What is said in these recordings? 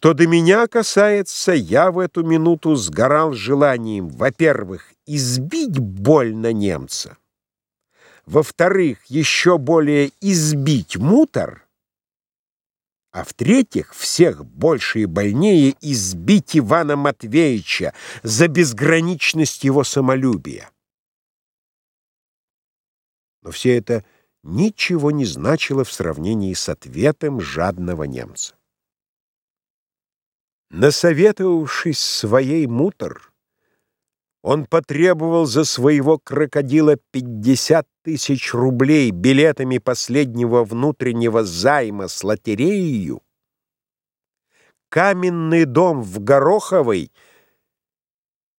Что до меня касается, я в эту минуту сгорал желанием, во-первых, избить больно немца, во-вторых, еще более избить мутор, а в-третьих, всех больше и больнее избить Ивана Матвеевича за безграничность его самолюбия. Но все это ничего не значило в сравнении с ответом жадного немца. Насоветовавшись своей мутор, он потребовал за своего крокодила 50 тысяч рублей билетами последнего внутреннего займа с лотереей, каменный дом в Гороховой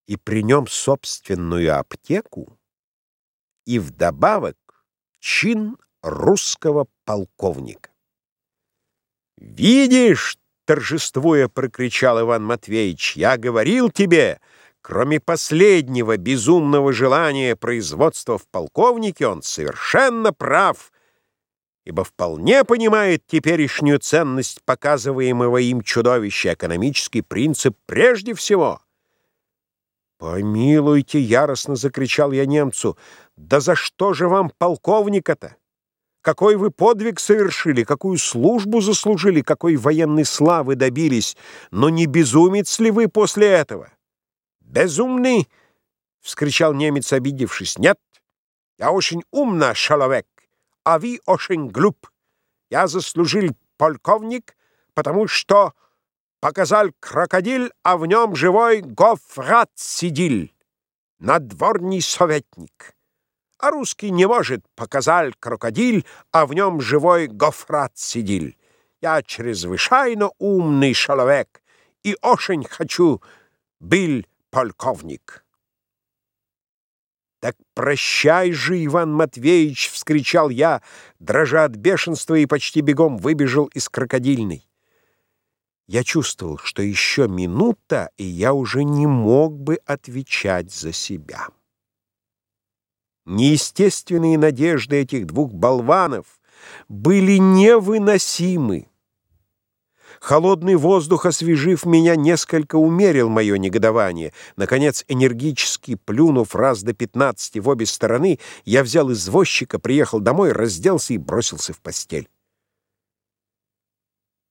и при нем собственную аптеку, и вдобавок чин русского полковника. «Видишь, торжествуя, прокричал Иван Матвеевич, «Я говорил тебе, кроме последнего безумного желания производства в полковнике, он совершенно прав, ибо вполне понимает теперешнюю ценность показываемого им чудовища, экономический принцип прежде всего». «Помилуйте!» — яростно закричал я немцу. «Да за что же вам полковника-то?» Какой вы подвиг совершили, какую службу заслужили, какой военной славы добились, но не безумец ли вы после этого? Безумный? — вскричал немец, обидевшись. Нет, я очень умный человек, а вы очень глуп. Я заслужил полковник, потому что показал крокодил, а в нем живой гофрат сидил, надворный советник а русский не может, показал крокодил, а в нем живой гофрат сидил. Я чрезвычайно умный человек и очень хочу был полковник. «Так прощай же, Иван Матвеевич!» — вскричал я, дрожа от бешенства и почти бегом выбежал из крокодильной. Я чувствовал, что еще минута, и я уже не мог бы отвечать за себя. Неестественные надежды этих двух болванов были невыносимы. Холодный воздух, освежив меня, несколько умерил мое негодование. Наконец, энергически плюнув раз до пятнадцати в обе стороны, я взял извозчика, приехал домой, разделся и бросился в постель.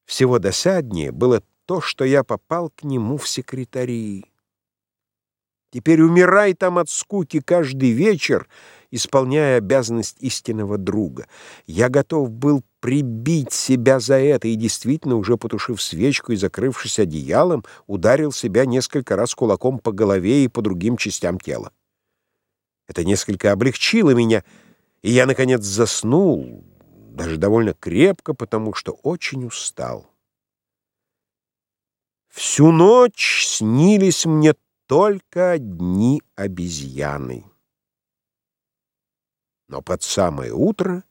Всего досаднее было то, что я попал к нему в секретарии. Теперь умирай там от скуки каждый вечер, исполняя обязанность истинного друга. Я готов был прибить себя за это и действительно, уже потушив свечку и закрывшись одеялом, ударил себя несколько раз кулаком по голове и по другим частям тела. Это несколько облегчило меня, и я, наконец, заснул, даже довольно крепко, потому что очень устал. Всю ночь снились мне только одни обезьяны. Но под самое утро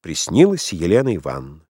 приснилась Елена Ивановна.